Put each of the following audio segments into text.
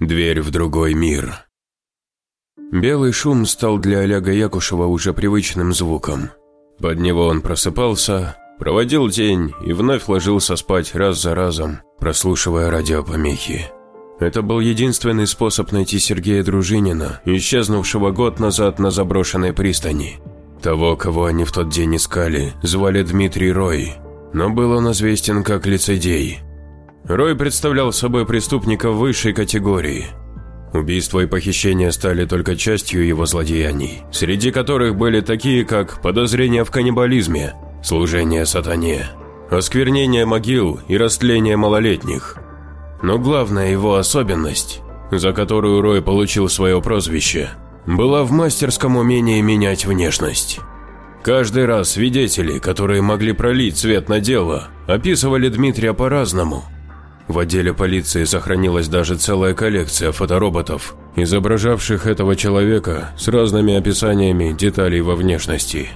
Дверь в другой мир. Белый шум стал для Олега Якушева уже привычным звуком. Под него он просыпался, проводил день и вновь ложился спать раз за разом, прослушивая радиопомехи. Это был единственный способ найти Сергея Дружинина, исчезнувшего год назад на заброшенной пристани. Того, кого они в тот день искали, звали Дмитрий Рой, но был он известен как лицедей – Рой представлял собой преступника высшей категории. Убийства и похищения стали только частью его злодеяний, среди которых были такие, как подозрения в каннибализме, служение сатане, осквернение могил и растление малолетних. Но главная его особенность, за которую Рой получил свое прозвище, была в мастерском умении менять внешность. Каждый раз свидетели, которые могли пролить свет на дело, описывали Дмитрия по-разному – в отделе полиции сохранилась даже целая коллекция фотороботов, изображавших этого человека с разными описаниями деталей во внешности.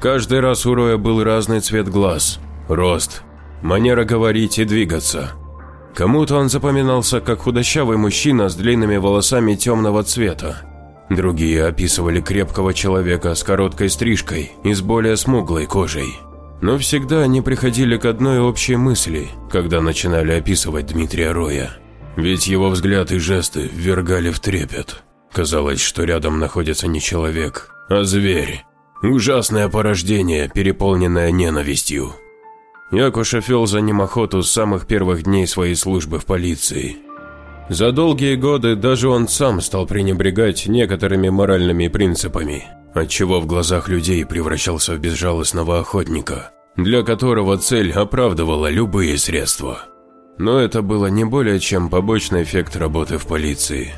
Каждый раз у Роя был разный цвет глаз, рост, манера говорить и двигаться. Кому-то он запоминался как худощавый мужчина с длинными волосами темного цвета. Другие описывали крепкого человека с короткой стрижкой и с более смуглой кожей. Но всегда они приходили к одной общей мысли, когда начинали описывать Дмитрия Роя. Ведь его взгляд и жесты ввергали в трепет. Казалось, что рядом находится не человек, а зверь. Ужасное порождение, переполненное ненавистью. Якушев вел за ним охоту с самых первых дней своей службы в полиции. За долгие годы даже он сам стал пренебрегать некоторыми моральными принципами, отчего в глазах людей превращался в безжалостного охотника, для которого цель оправдывала любые средства. Но это было не более чем побочный эффект работы в полиции.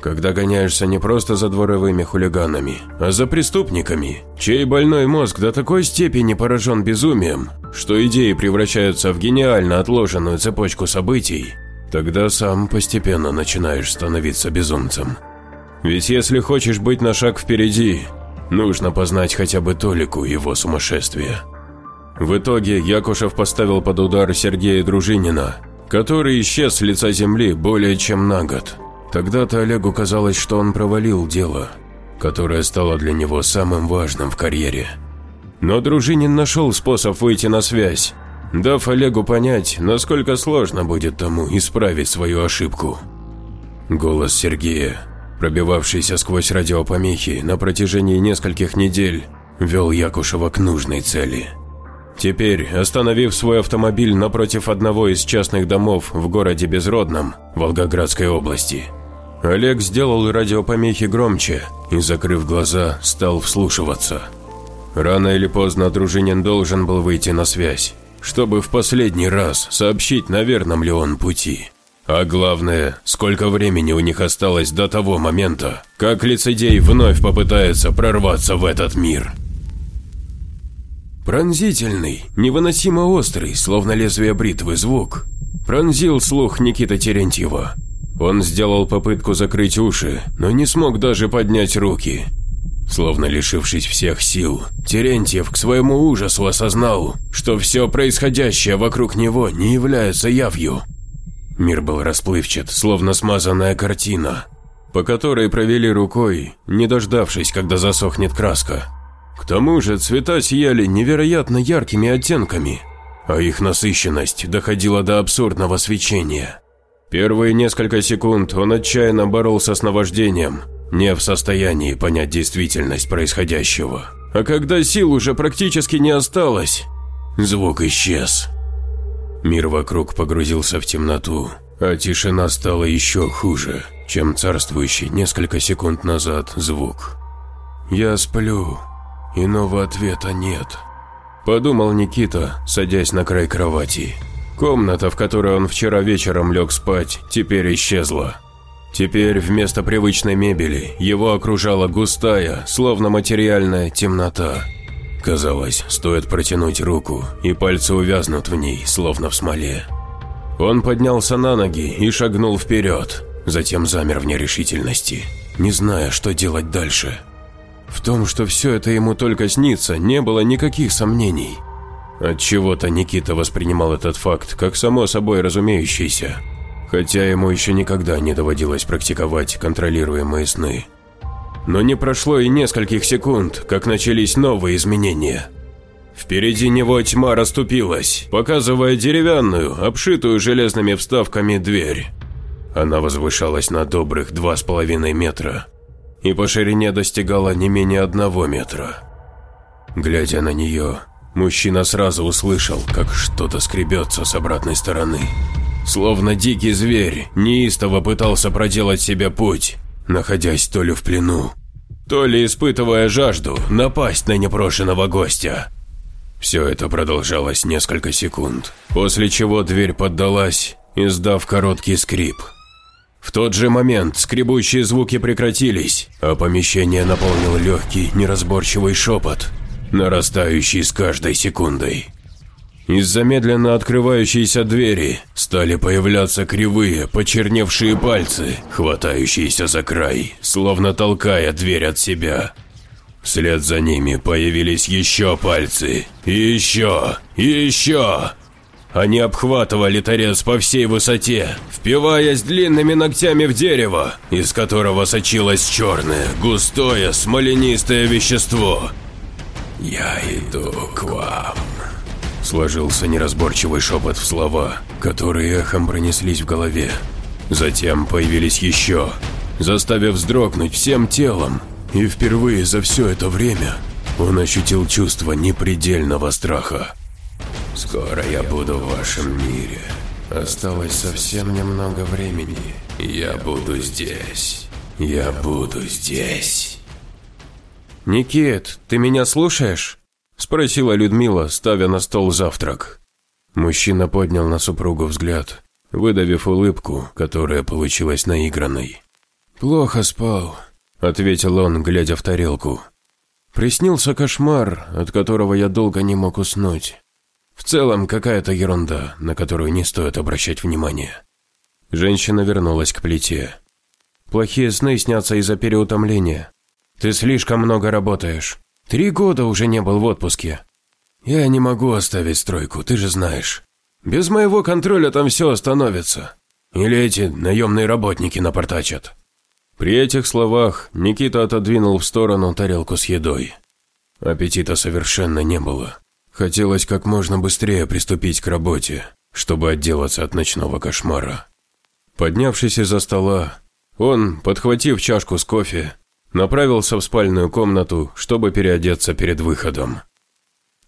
Когда гоняешься не просто за дворовыми хулиганами, а за преступниками, чей больной мозг до такой степени поражен безумием, что идеи превращаются в гениально отложенную цепочку событий, тогда сам постепенно начинаешь становиться безумцем. Ведь если хочешь быть на шаг впереди, Нужно познать хотя бы толику его сумасшествия. В итоге Якушев поставил под удар Сергея Дружинина, который исчез с лица земли более чем на год. Тогда-то Олегу казалось, что он провалил дело, которое стало для него самым важным в карьере. Но Дружинин нашел способ выйти на связь, дав Олегу понять, насколько сложно будет тому исправить свою ошибку. Голос Сергея пробивавшийся сквозь радиопомехи на протяжении нескольких недель, вел Якушева к нужной цели. Теперь, остановив свой автомобиль напротив одного из частных домов в городе Безродном, Волгоградской области, Олег сделал радиопомехи громче и, закрыв глаза, стал вслушиваться. Рано или поздно Дружинин должен был выйти на связь, чтобы в последний раз сообщить, на верном ли он пути. А главное, сколько времени у них осталось до того момента, как лицедей вновь попытается прорваться в этот мир. Пронзительный, невыносимо острый, словно лезвие бритвы звук, пронзил слух Никита Терентьева. Он сделал попытку закрыть уши, но не смог даже поднять руки. Словно лишившись всех сил, Терентьев к своему ужасу осознал, что все происходящее вокруг него не является явью, Мир был расплывчат, словно смазанная картина, по которой провели рукой, не дождавшись, когда засохнет краска. К тому же цвета сияли невероятно яркими оттенками, а их насыщенность доходила до абсурдного свечения. Первые несколько секунд он отчаянно боролся с наваждением, не в состоянии понять действительность происходящего. А когда сил уже практически не осталось, звук исчез. Мир вокруг погрузился в темноту, а тишина стала еще хуже, чем царствующий несколько секунд назад звук. «Я сплю, иного ответа нет», – подумал Никита, садясь на край кровати. Комната, в которой он вчера вечером лег спать, теперь исчезла. Теперь вместо привычной мебели его окружала густая, словно материальная темнота. Казалось, стоит протянуть руку, и пальцы увязнут в ней, словно в смоле. Он поднялся на ноги и шагнул вперед, затем замер в нерешительности, не зная, что делать дальше. В том, что все это ему только снится, не было никаких сомнений. Отчего-то Никита воспринимал этот факт как само собой разумеющийся. хотя ему еще никогда не доводилось практиковать контролируемые сны. Но не прошло и нескольких секунд, как начались новые изменения. Впереди него тьма расступилась, показывая деревянную, обшитую железными вставками дверь. Она возвышалась на добрых два с половиной метра и по ширине достигала не менее одного метра. Глядя на нее, мужчина сразу услышал, как что-то скребется с обратной стороны. Словно дикий зверь, неистово пытался проделать себе путь, находясь то ли в плену, то ли испытывая жажду напасть на непрошенного гостя. Все это продолжалось несколько секунд, после чего дверь поддалась, издав короткий скрип. В тот же момент скребущие звуки прекратились, а помещение наполнил легкий, неразборчивый шепот, нарастающий с каждой секундой. Из замедленно открывающейся двери стали появляться кривые, почерневшие пальцы, хватающиеся за край, словно толкая дверь от себя. Вслед за ними появились еще пальцы, и еще, и еще. Они обхватывали торец по всей высоте, впиваясь длинными ногтями в дерево, из которого сочилось черное, густое, смоленистое вещество. «Я иду к вам», – сложился неразборчивый шепот в слова, которые эхом пронеслись в голове. Затем появились еще, заставив вздрогнуть всем телом, и впервые за все это время он ощутил чувство непредельного страха. Скоро я буду в вашем мире. Осталось совсем немного времени, я буду здесь. Я буду здесь. «Никит, ты меня слушаешь?» – спросила Людмила, ставя на стол завтрак. Мужчина поднял на супругу взгляд, выдавив улыбку, которая получилась наигранной. «Плохо спал», – ответил он, глядя в тарелку. «Приснился кошмар, от которого я долго не мог уснуть. В целом, какая-то ерунда, на которую не стоит обращать внимание. Женщина вернулась к плите. Плохие сны снятся из-за переутомления. Ты слишком много работаешь. Три года уже не был в отпуске. Я не могу оставить стройку, ты же знаешь. Без моего контроля там все остановится. Или эти наемные работники напортачат. При этих словах Никита отодвинул в сторону тарелку с едой. Аппетита совершенно не было. Хотелось как можно быстрее приступить к работе, чтобы отделаться от ночного кошмара. Поднявшись из-за стола, он, подхватив чашку с кофе, направился в спальную комнату, чтобы переодеться перед выходом.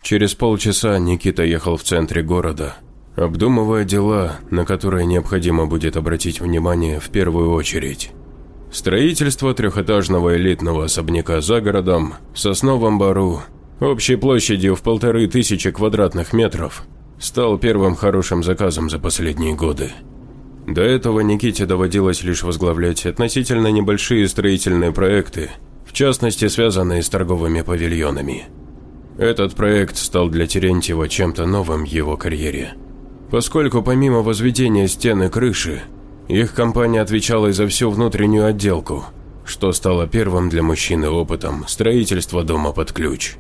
Через полчаса Никита ехал в центре города, обдумывая дела, на которые необходимо будет обратить внимание в первую очередь. Строительство трехэтажного элитного особняка за городом, в Сосновом Бару, общей площадью в полторы тысячи квадратных метров, стал первым хорошим заказом за последние годы. До этого Никите доводилось лишь возглавлять относительно небольшие строительные проекты, в частности связанные с торговыми павильонами. Этот проект стал для Терентьева чем-то новым в его карьере, поскольку помимо возведения стены крыши, их компания отвечала и за всю внутреннюю отделку, что стало первым для мужчины опытом строительства дома под ключ.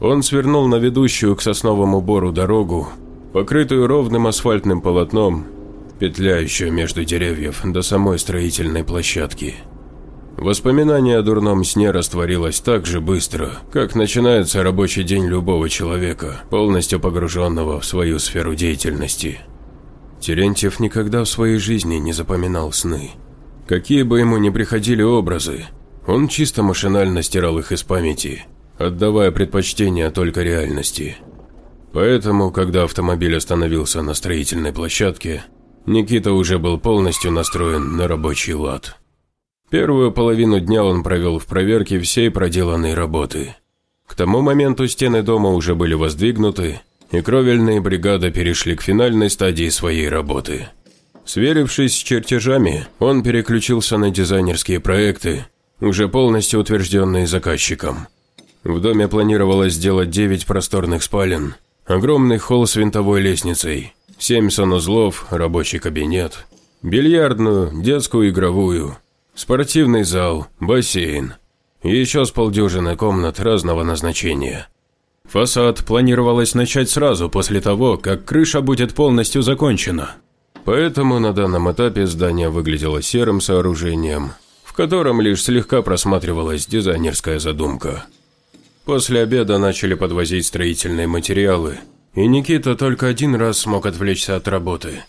Он свернул на ведущую к сосновому бору дорогу, покрытую ровным асфальтным полотном, петляющую между деревьев до самой строительной площадки. Воспоминание о дурном сне растворилось так же быстро, как начинается рабочий день любого человека, полностью погруженного в свою сферу деятельности. Терентьев никогда в своей жизни не запоминал сны. Какие бы ему ни приходили образы, он чисто машинально стирал их из памяти – отдавая предпочтение только реальности. Поэтому, когда автомобиль остановился на строительной площадке, Никита уже был полностью настроен на рабочий лад. Первую половину дня он провел в проверке всей проделанной работы. К тому моменту стены дома уже были воздвигнуты, и кровельные бригады перешли к финальной стадии своей работы. Сверившись с чертежами, он переключился на дизайнерские проекты, уже полностью утвержденные заказчиком – в доме планировалось сделать 9 просторных спален, огромный холл с винтовой лестницей, 7 санузлов, рабочий кабинет, бильярдную, детскую игровую, спортивный зал, бассейн еще с полдюжины комнат разного назначения. Фасад планировалось начать сразу после того, как крыша будет полностью закончена. Поэтому на данном этапе здание выглядело серым сооружением, в котором лишь слегка просматривалась дизайнерская задумка. После обеда начали подвозить строительные материалы, и Никита только один раз смог отвлечься от работы.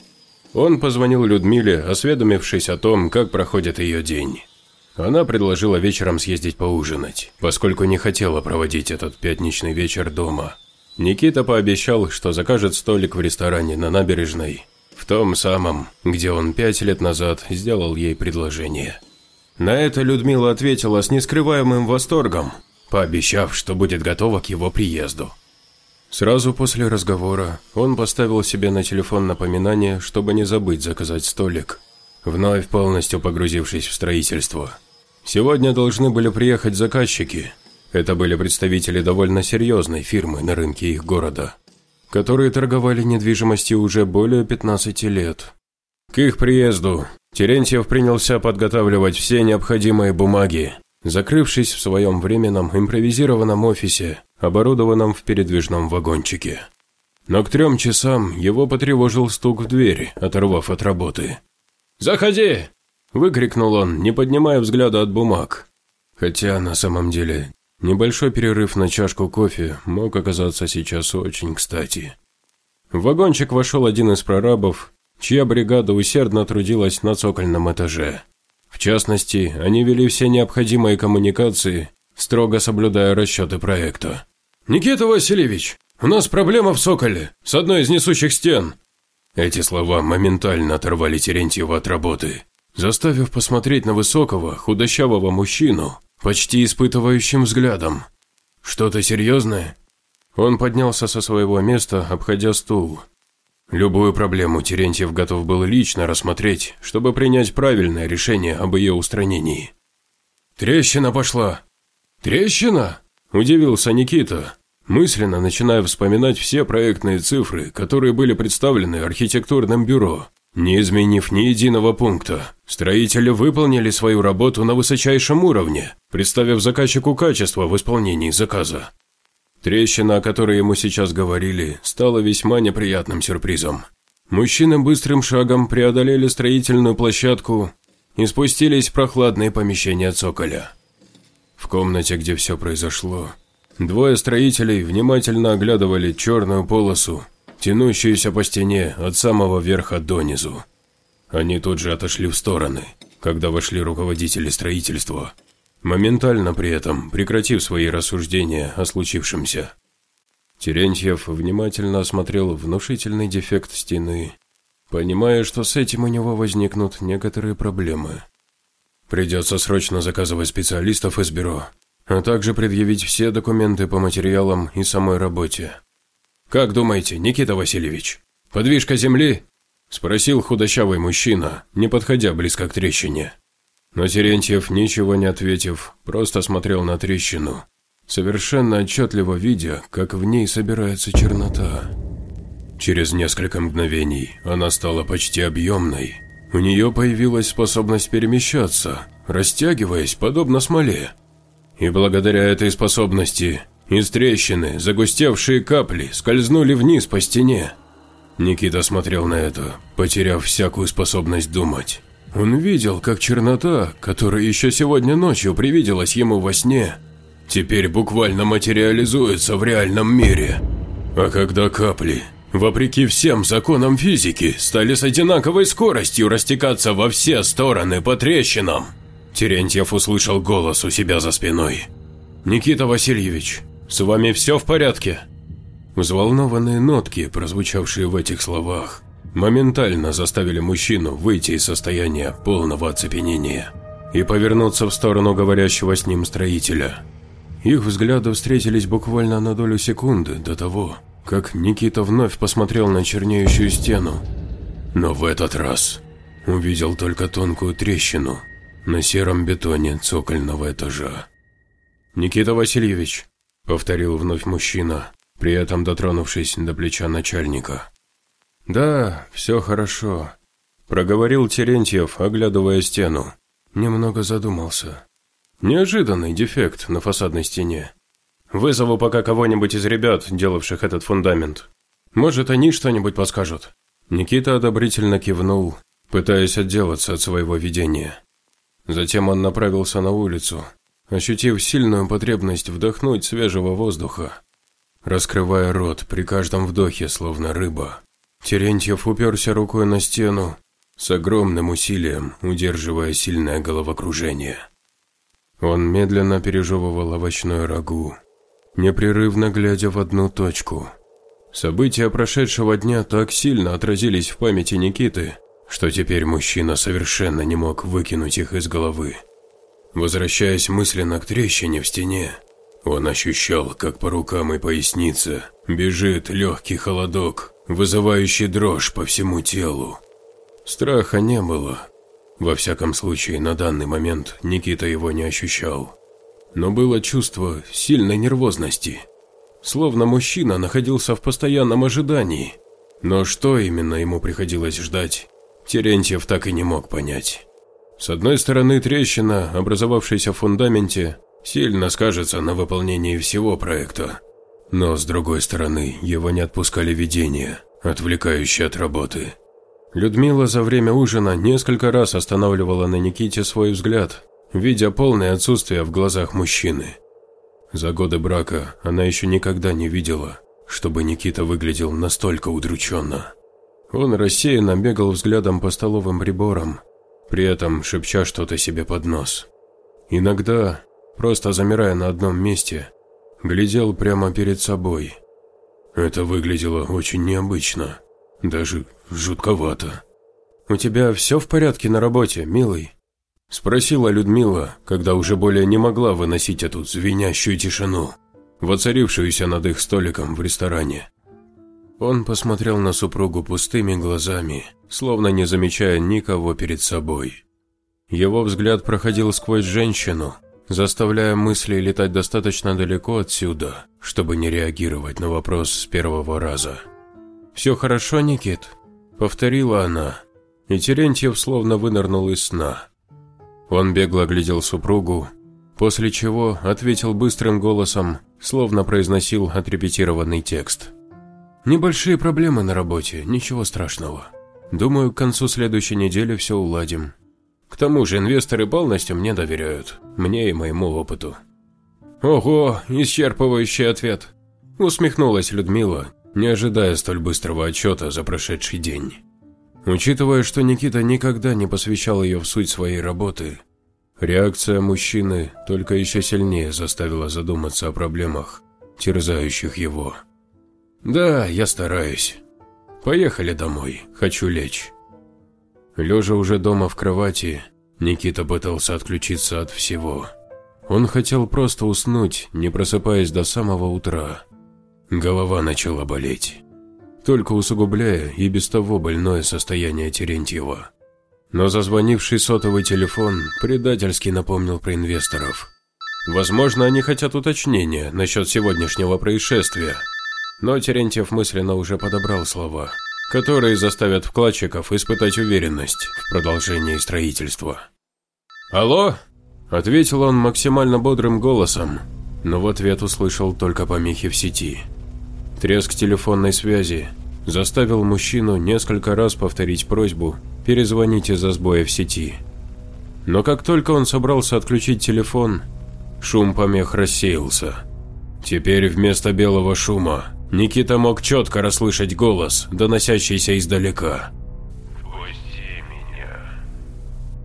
Он позвонил Людмиле, осведомившись о том, как проходит ее день. Она предложила вечером съездить поужинать, поскольку не хотела проводить этот пятничный вечер дома. Никита пообещал, что закажет столик в ресторане на набережной, в том самом, где он пять лет назад сделал ей предложение. На это Людмила ответила с нескрываемым восторгом, пообещав, что будет готова к его приезду. Сразу после разговора он поставил себе на телефон напоминание, чтобы не забыть заказать столик, вновь полностью погрузившись в строительство. Сегодня должны были приехать заказчики. Это были представители довольно серьезной фирмы на рынке их города, которые торговали недвижимостью уже более 15 лет. К их приезду Терентьев принялся подготавливать все необходимые бумаги, закрывшись в своем временном импровизированном офисе, оборудованном в передвижном вагончике. Но к трем часам его потревожил стук в дверь, оторвав от работы. «Заходи!» – выкрикнул он, не поднимая взгляда от бумаг. Хотя, на самом деле, небольшой перерыв на чашку кофе мог оказаться сейчас очень кстати. В вагончик вошел один из прорабов, чья бригада усердно трудилась на цокольном этаже. В частности, они вели все необходимые коммуникации, строго соблюдая расчеты проекта. «Никита Васильевич, у нас проблема в Соколе, с одной из несущих стен». Эти слова моментально оторвали Терентьева от работы, заставив посмотреть на высокого, худощавого мужчину, почти испытывающим взглядом. «Что-то серьезное?» Он поднялся со своего места, обходя стул, Любую проблему Терентьев готов был лично рассмотреть, чтобы принять правильное решение об ее устранении. «Трещина пошла!» «Трещина?» – удивился Никита, мысленно начиная вспоминать все проектные цифры, которые были представлены архитектурным бюро. Не изменив ни единого пункта, строители выполнили свою работу на высочайшем уровне, представив заказчику качество в исполнении заказа. Трещина, о которой ему сейчас говорили, стала весьма неприятным сюрпризом. Мужчины быстрым шагом преодолели строительную площадку и спустились в прохладные помещения цоколя. В комнате, где все произошло, двое строителей внимательно оглядывали черную полосу, тянущуюся по стене от самого верха донизу. Они тут же отошли в стороны, когда вошли руководители строительства – моментально при этом прекратив свои рассуждения о случившемся. Терентьев внимательно осмотрел внушительный дефект стены, понимая, что с этим у него возникнут некоторые проблемы. Придется срочно заказывать специалистов из бюро, а также предъявить все документы по материалам и самой работе. «Как думаете, Никита Васильевич, подвижка земли?» – спросил худощавый мужчина, не подходя близко к трещине. Но Терентьев, ничего не ответив, просто смотрел на трещину, совершенно отчетливо видя, как в ней собирается чернота. Через несколько мгновений она стала почти объемной. У нее появилась способность перемещаться, растягиваясь подобно смоле. И благодаря этой способности из трещины загустевшие капли скользнули вниз по стене. Никита смотрел на это, потеряв всякую способность думать. Он видел, как чернота, которая еще сегодня ночью привиделась ему во сне, теперь буквально материализуется в реальном мире. А когда капли, вопреки всем законам физики, стали с одинаковой скоростью растекаться во все стороны по трещинам, Терентьев услышал голос у себя за спиной. «Никита Васильевич, с вами все в порядке?» Взволнованные нотки, прозвучавшие в этих словах, моментально заставили мужчину выйти из состояния полного оцепенения и повернуться в сторону говорящего с ним строителя. Их взгляды встретились буквально на долю секунды до того, как Никита вновь посмотрел на чернеющую стену. Но в этот раз увидел только тонкую трещину на сером бетоне цокольного этажа. «Никита Васильевич», — повторил вновь мужчина, при этом дотронувшись до плеча начальника. «Да, все хорошо», – проговорил Терентьев, оглядывая стену. Немного задумался. Неожиданный дефект на фасадной стене. Вызову пока кого-нибудь из ребят, делавших этот фундамент. Может, они что-нибудь подскажут. Никита одобрительно кивнул, пытаясь отделаться от своего видения. Затем он направился на улицу, ощутив сильную потребность вдохнуть свежего воздуха. Раскрывая рот при каждом вдохе, словно рыба, Терентьев уперся рукой на стену, с огромным усилием удерживая сильное головокружение. Он медленно пережевывал овощное рагу, непрерывно глядя в одну точку. События прошедшего дня так сильно отразились в памяти Никиты, что теперь мужчина совершенно не мог выкинуть их из головы. Возвращаясь мысленно к трещине в стене, он ощущал, как по рукам и пояснице бежит легкий холодок, вызывающий дрожь по всему телу. Страха не было. Во всяком случае, на данный момент Никита его не ощущал. Но было чувство сильной нервозности. Словно мужчина находился в постоянном ожидании. Но что именно ему приходилось ждать, Терентьев так и не мог понять. С одной стороны, трещина, образовавшаяся в фундаменте, сильно скажется на выполнении всего проекта. Но с другой стороны, его не отпускали видения, отвлекающие от работы. Людмила за время ужина несколько раз останавливала на Никите свой взгляд, видя полное отсутствие в глазах мужчины. За годы брака она еще никогда не видела, чтобы Никита выглядел настолько удрученно. Он рассеянно бегал взглядом по столовым приборам, при этом шепча что-то себе под нос. Иногда, просто замирая на одном месте, глядел прямо перед собой. Это выглядело очень необычно, даже жутковато. «У тебя все в порядке на работе, милый?» Спросила Людмила, когда уже более не могла выносить эту звенящую тишину, воцарившуюся над их столиком в ресторане. Он посмотрел на супругу пустыми глазами, словно не замечая никого перед собой. Его взгляд проходил сквозь женщину, заставляя мысли летать достаточно далеко отсюда, чтобы не реагировать на вопрос с первого раза. «Все хорошо, Никит?» – повторила она, и Терентьев словно вынырнул из сна. Он бегло глядел супругу, после чего ответил быстрым голосом, словно произносил отрепетированный текст – Небольшие проблемы на работе, ничего страшного. Думаю, к концу следующей недели все уладим. К тому же инвесторы полностью мне доверяют, мне и моему опыту. Ого, исчерпывающий ответ. Усмехнулась Людмила, не ожидая столь быстрого отчета за прошедший день. Учитывая, что Никита никогда не посвящал ее в суть своей работы, реакция мужчины только еще сильнее заставила задуматься о проблемах, терзающих его. «Да, я стараюсь. Поехали домой, хочу лечь». Лежа уже дома в кровати, Никита пытался отключиться от всего. Он хотел просто уснуть, не просыпаясь до самого утра. Голова начала болеть, только усугубляя и без того больное состояние Терентьева. Но зазвонивший сотовый телефон предательски напомнил про инвесторов. Возможно, они хотят уточнения насчет сегодняшнего происшествия, но Терентьев мысленно уже подобрал слова, которые заставят вкладчиков испытать уверенность в продолжении строительства. «Алло?» – ответил он максимально бодрым голосом, но в ответ услышал только помехи в сети. Треск телефонной связи заставил мужчину несколько раз повторить просьбу перезвонить из-за сбоя в сети. Но как только он собрался отключить телефон, шум помех рассеялся. Теперь вместо белого шума Никита мог четко расслышать голос, доносящийся издалека. «Пусти меня».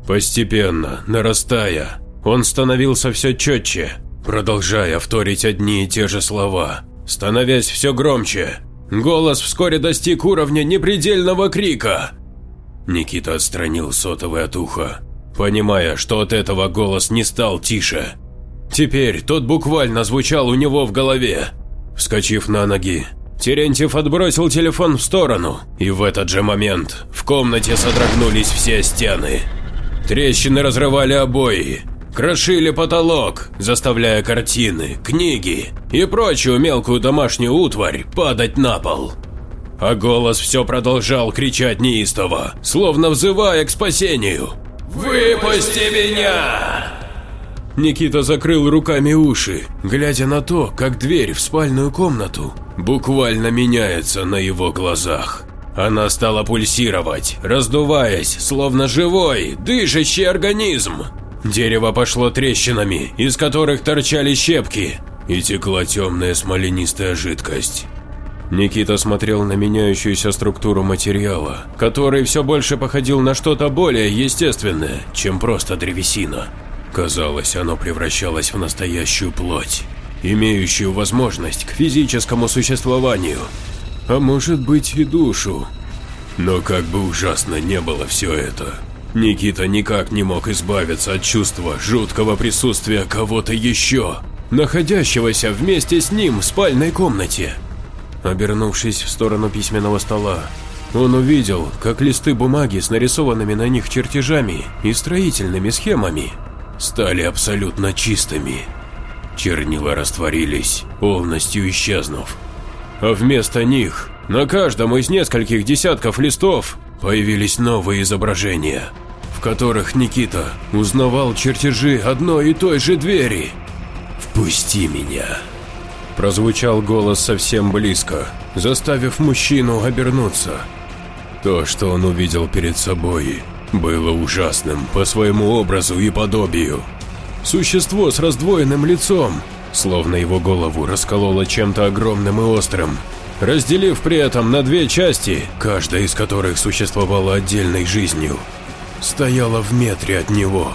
Постепенно, нарастая, он становился все четче, продолжая вторить одни и те же слова, становясь все громче. Голос вскоре достиг уровня непредельного крика. Никита отстранил сотовый от уха, понимая, что от этого голос не стал тише. Теперь тот буквально звучал у него в голове. Вскочив на ноги, Терентьев отбросил телефон в сторону, и в этот же момент в комнате содрогнулись все стены. Трещины разрывали обои, крошили потолок, заставляя картины, книги и прочую мелкую домашнюю утварь падать на пол. А голос все продолжал кричать неистово, словно взывая к спасению. «Выпусти меня!» Никита закрыл руками уши, глядя на то, как дверь в спальную комнату буквально меняется на его глазах. Она стала пульсировать, раздуваясь, словно живой, дышащий организм. Дерево пошло трещинами, из которых торчали щепки, и текла темная смоленистая жидкость. Никита смотрел на меняющуюся структуру материала, который все больше походил на что-то более естественное, чем просто древесина. Казалось, оно превращалось в настоящую плоть, имеющую возможность к физическому существованию, а может быть и душу. Но как бы ужасно не было все это, Никита никак не мог избавиться от чувства жуткого присутствия кого-то еще, находящегося вместе с ним в спальной комнате. Обернувшись в сторону письменного стола, он увидел, как листы бумаги с нарисованными на них чертежами и строительными схемами стали абсолютно чистыми. Чернила растворились, полностью исчезнув. А вместо них на каждом из нескольких десятков листов появились новые изображения, в которых Никита узнавал чертежи одной и той же двери. «Впусти меня!» Прозвучал голос совсем близко, заставив мужчину обернуться. То, что он увидел перед собой, было ужасным по своему образу и подобию. Существо с раздвоенным лицом, словно его голову раскололо чем-то огромным и острым, разделив при этом на две части, каждая из которых существовала отдельной жизнью, стояла в метре от него.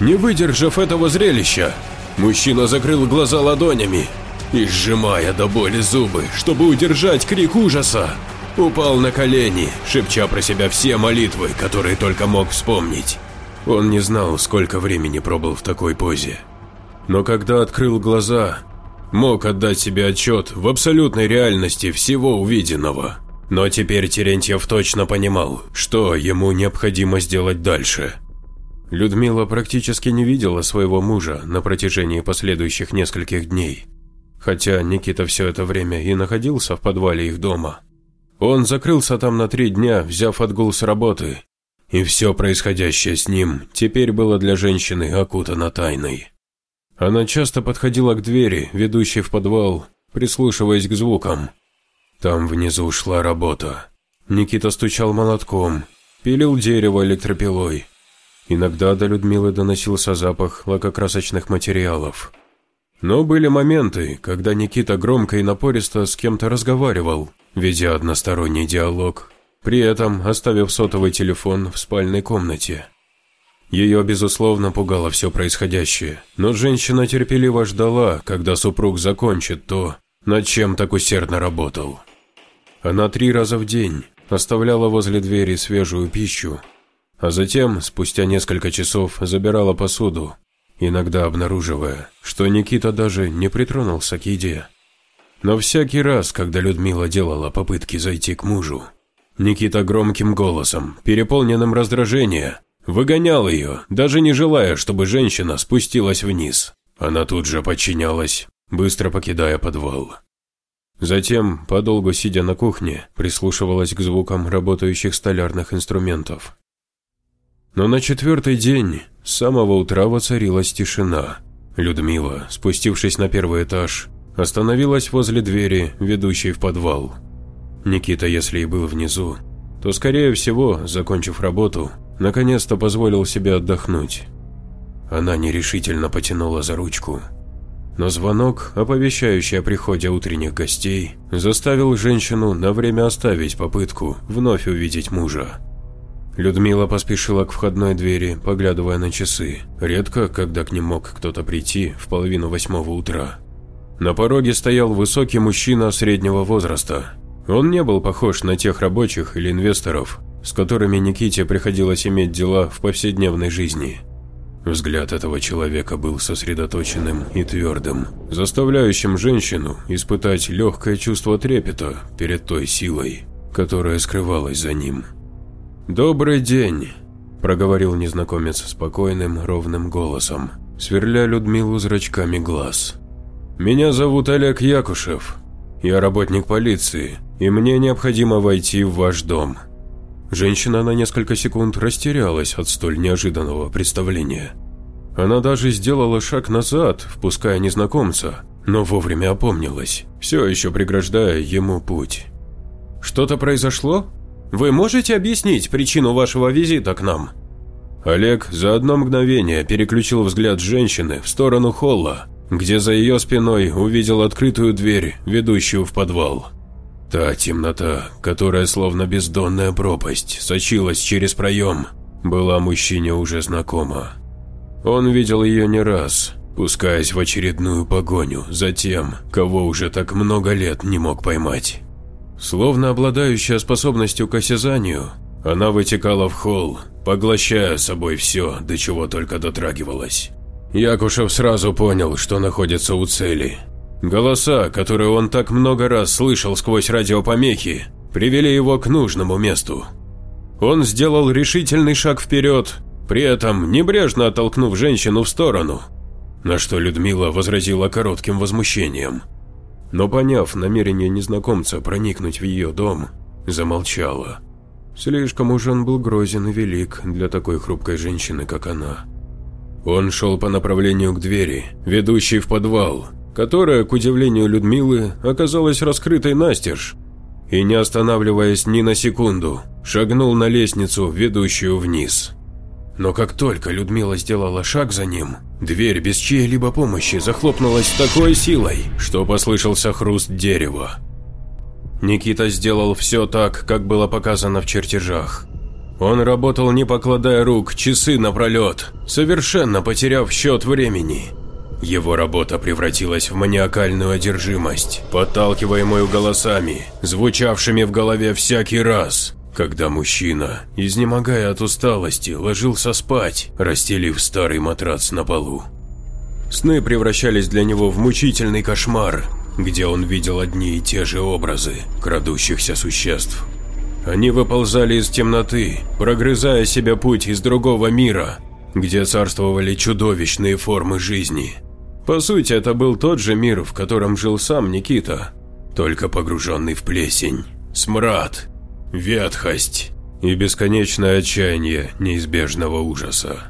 Не выдержав этого зрелища, мужчина закрыл глаза ладонями и, сжимая до боли зубы, чтобы удержать крик ужаса, упал на колени, шепча про себя все молитвы, которые только мог вспомнить. Он не знал, сколько времени пробыл в такой позе. Но когда открыл глаза, мог отдать себе отчет в абсолютной реальности всего увиденного. Но теперь Терентьев точно понимал, что ему необходимо сделать дальше. Людмила практически не видела своего мужа на протяжении последующих нескольких дней хотя Никита все это время и находился в подвале их дома. Он закрылся там на три дня, взяв отгул с работы, и все происходящее с ним теперь было для женщины окутано тайной. Она часто подходила к двери, ведущей в подвал, прислушиваясь к звукам. Там внизу шла работа. Никита стучал молотком, пилил дерево электропилой. Иногда до Людмилы доносился запах лакокрасочных материалов. Но были моменты, когда Никита громко и напористо с кем-то разговаривал, ведя односторонний диалог, при этом оставив сотовый телефон в спальной комнате. Ее, безусловно, пугало все происходящее, но женщина терпеливо ждала, когда супруг закончит то, над чем так усердно работал. Она три раза в день оставляла возле двери свежую пищу, а затем, спустя несколько часов, забирала посуду, иногда обнаруживая, что Никита даже не притронулся к еде. Но всякий раз, когда Людмила делала попытки зайти к мужу, Никита громким голосом, переполненным раздражения, выгонял ее, даже не желая, чтобы женщина спустилась вниз. Она тут же подчинялась, быстро покидая подвал. Затем, подолгу сидя на кухне, прислушивалась к звукам работающих столярных инструментов. Но на четвертый день с самого утра воцарилась тишина. Людмила, спустившись на первый этаж, остановилась возле двери, ведущей в подвал. Никита, если и был внизу, то, скорее всего, закончив работу, наконец-то позволил себе отдохнуть. Она нерешительно потянула за ручку. Но звонок, оповещающий о приходе утренних гостей, заставил женщину на время оставить попытку вновь увидеть мужа. Людмила поспешила к входной двери, поглядывая на часы. Редко, когда к ним мог кто-то прийти в половину восьмого утра. На пороге стоял высокий мужчина среднего возраста. Он не был похож на тех рабочих или инвесторов, с которыми Никите приходилось иметь дела в повседневной жизни. Взгляд этого человека был сосредоточенным и твердым, заставляющим женщину испытать легкое чувство трепета перед той силой, которая скрывалась за ним. «Добрый день», – проговорил незнакомец спокойным, ровным голосом, сверля Людмилу зрачками глаз. «Меня зовут Олег Якушев. Я работник полиции, и мне необходимо войти в ваш дом». Женщина на несколько секунд растерялась от столь неожиданного представления. Она даже сделала шаг назад, впуская незнакомца, но вовремя опомнилась, все еще преграждая ему путь. Что-то произошло? Вы можете объяснить причину вашего визита к нам?» Олег за одно мгновение переключил взгляд женщины в сторону холла, где за ее спиной увидел открытую дверь, ведущую в подвал. Та темнота, которая словно бездонная пропасть сочилась через проем, была мужчине уже знакома. Он видел ее не раз, пускаясь в очередную погоню за тем, кого уже так много лет не мог поймать. Словно обладающая способностью к осязанию, она вытекала в холл, поглощая собой все, до чего только дотрагивалась. Якушев сразу понял, что находится у цели. Голоса, которые он так много раз слышал сквозь радиопомехи, привели его к нужному месту. Он сделал решительный шаг вперед, при этом небрежно оттолкнув женщину в сторону, на что Людмила возразила коротким возмущением. Но поняв намерение незнакомца проникнуть в ее дом, замолчала. Слишком уж он был грозен и велик для такой хрупкой женщины, как она. Он шел по направлению к двери, ведущей в подвал, которая, к удивлению Людмилы, оказалась раскрытой настежь, и, не останавливаясь ни на секунду, шагнул на лестницу, ведущую вниз. Но как только Людмила сделала шаг за ним, дверь без чьей-либо помощи захлопнулась с такой силой, что послышался хруст дерева. Никита сделал все так, как было показано в чертежах. Он работал не покладая рук, часы напролет, совершенно потеряв счет времени. Его работа превратилась в маниакальную одержимость, подталкиваемую голосами, звучавшими в голове всякий раз, когда мужчина, изнемогая от усталости, ложился спать, расстелив старый матрац на полу. Сны превращались для него в мучительный кошмар, где он видел одни и те же образы крадущихся существ. Они выползали из темноты, прогрызая себе путь из другого мира, где царствовали чудовищные формы жизни. По сути, это был тот же мир, в котором жил сам Никита, только погруженный в плесень, смрад ветхость и бесконечное отчаяние неизбежного ужаса.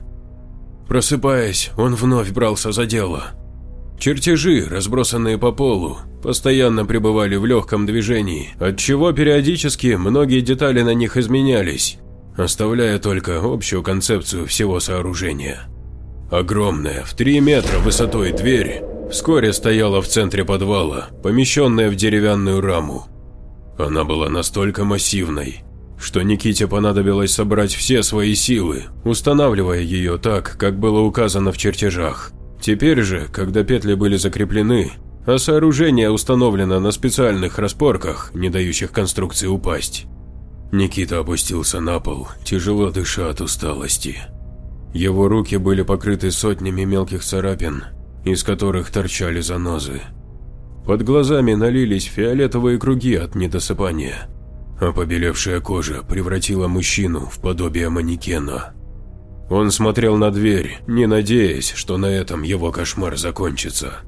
Просыпаясь, он вновь брался за дело. Чертежи, разбросанные по полу, постоянно пребывали в легком движении, отчего периодически многие детали на них изменялись, оставляя только общую концепцию всего сооружения. Огромная, в 3 метра высотой дверь вскоре стояла в центре подвала, помещенная в деревянную раму. Она была настолько массивной, что Никите понадобилось собрать все свои силы, устанавливая ее так, как было указано в чертежах. Теперь же, когда петли были закреплены, а сооружение установлено на специальных распорках, не дающих конструкции упасть, Никита опустился на пол, тяжело дыша от усталости. Его руки были покрыты сотнями мелких царапин, из которых торчали занозы. Под глазами налились фиолетовые круги от недосыпания, а побелевшая кожа превратила мужчину в подобие манекена. Он смотрел на дверь, не надеясь, что на этом его кошмар закончится.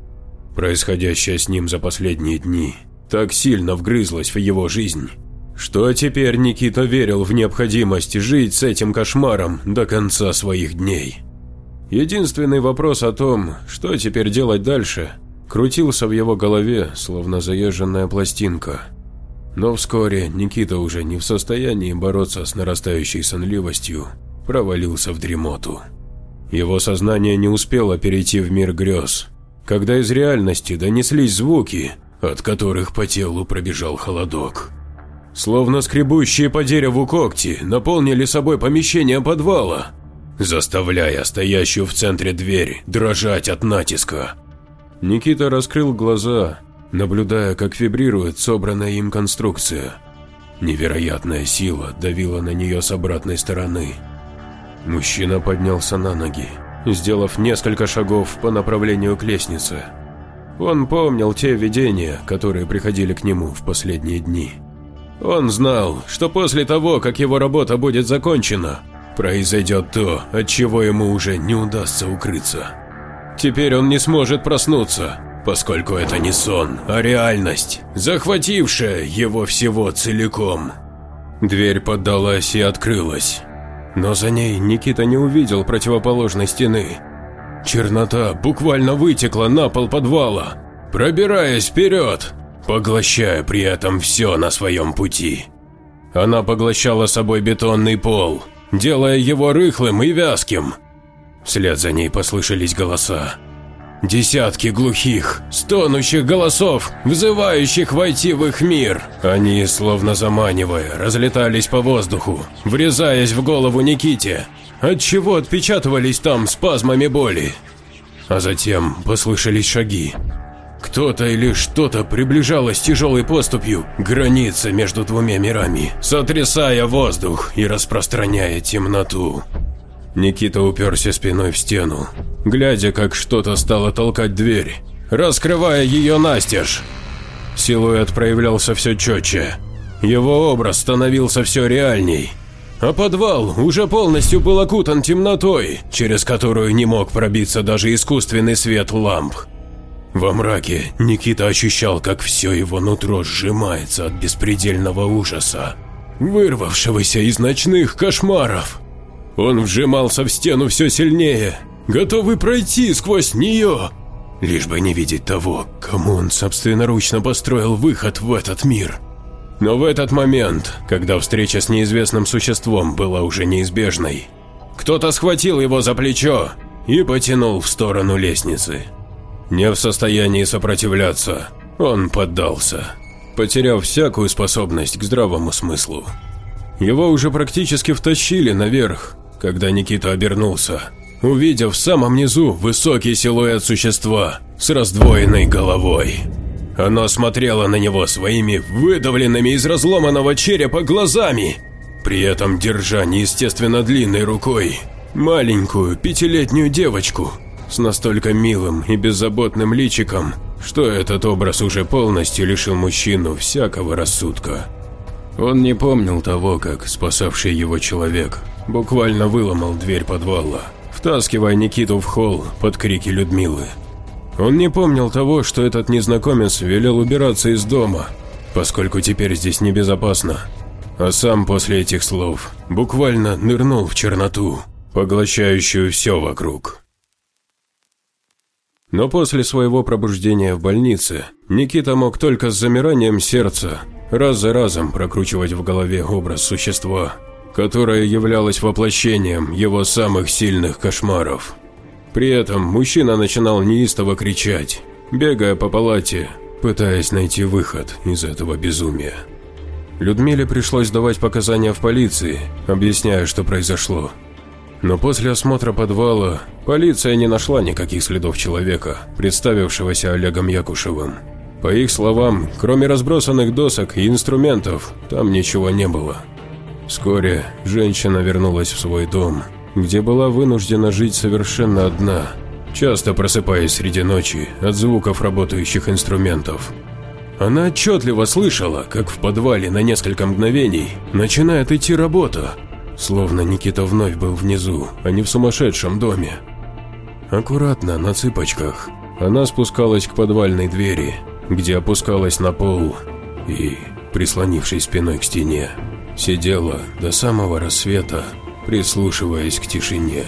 Происходящее с ним за последние дни так сильно вгрызлось в его жизнь, что теперь Никита верил в необходимость жить с этим кошмаром до конца своих дней. Единственный вопрос о том, что теперь делать дальше, крутился в его голове, словно заезженная пластинка. Но вскоре Никита уже не в состоянии бороться с нарастающей сонливостью, провалился в дремоту. Его сознание не успело перейти в мир грез, когда из реальности донеслись звуки, от которых по телу пробежал холодок. Словно скребущие по дереву когти наполнили собой помещение подвала, заставляя стоящую в центре дверь дрожать от натиска. Никита раскрыл глаза, наблюдая, как вибрирует собранная им конструкция. Невероятная сила давила на нее с обратной стороны. Мужчина поднялся на ноги, сделав несколько шагов по направлению к лестнице. Он помнил те видения, которые приходили к нему в последние дни. Он знал, что после того, как его работа будет закончена, произойдет то, от чего ему уже не удастся укрыться. Теперь он не сможет проснуться, поскольку это не сон, а реальность, захватившая его всего целиком. Дверь поддалась и открылась, но за ней Никита не увидел противоположной стены. Чернота буквально вытекла на пол подвала, пробираясь вперед, поглощая при этом все на своем пути. Она поглощала собой бетонный пол, делая его рыхлым и вязким. Вслед за ней послышались голоса. Десятки глухих, стонущих голосов, взывающих войти в их мир. Они, словно заманивая, разлетались по воздуху, врезаясь в голову Никите, отчего отпечатывались там спазмами боли. А затем послышались шаги. Кто-то или что-то приближалось тяжелой поступью к границе между двумя мирами, сотрясая воздух и распространяя темноту. Никита уперся спиной в стену, глядя, как что-то стало толкать дверь, раскрывая ее настежь. Силуэт проявлялся все четче. Его образ становился все реальней. А подвал уже полностью был окутан темнотой, через которую не мог пробиться даже искусственный свет ламп. Во мраке Никита ощущал, как все его нутро сжимается от беспредельного ужаса, вырвавшегося из ночных кошмаров. Он вжимался в стену все сильнее, готовый пройти сквозь нее, лишь бы не видеть того, кому он собственноручно построил выход в этот мир. Но в этот момент, когда встреча с неизвестным существом была уже неизбежной, кто-то схватил его за плечо и потянул в сторону лестницы. Не в состоянии сопротивляться, он поддался, потеряв всякую способность к здравому смыслу. Его уже практически втащили наверх, когда Никита обернулся, увидев в самом низу высокий силуэт существа с раздвоенной головой. Оно смотрело на него своими выдавленными из разломанного черепа глазами, при этом держа неестественно длинной рукой маленькую пятилетнюю девочку с настолько милым и беззаботным личиком, что этот образ уже полностью лишил мужчину всякого рассудка. Он не помнил того, как спасавший его человек буквально выломал дверь подвала, втаскивая Никиту в холл под крики Людмилы. Он не помнил того, что этот незнакомец велел убираться из дома, поскольку теперь здесь небезопасно, а сам после этих слов буквально нырнул в черноту, поглощающую все вокруг. Но после своего пробуждения в больнице Никита мог только с замиранием сердца раз за разом прокручивать в голове образ существа, которое являлось воплощением его самых сильных кошмаров. При этом мужчина начинал неистово кричать, бегая по палате, пытаясь найти выход из этого безумия. Людмиле пришлось давать показания в полиции, объясняя, что произошло. Но после осмотра подвала полиция не нашла никаких следов человека, представившегося Олегом Якушевым. По их словам, кроме разбросанных досок и инструментов, там ничего не было. Вскоре женщина вернулась в свой дом, где была вынуждена жить совершенно одна, часто просыпаясь среди ночи от звуков работающих инструментов. Она отчетливо слышала, как в подвале на несколько мгновений начинает идти работа, словно Никита вновь был внизу, а не в сумасшедшем доме. Аккуратно, на цыпочках, она спускалась к подвальной двери, где опускалась на пол и, прислонившись спиной к стене, сидела до самого рассвета, прислушиваясь к тишине.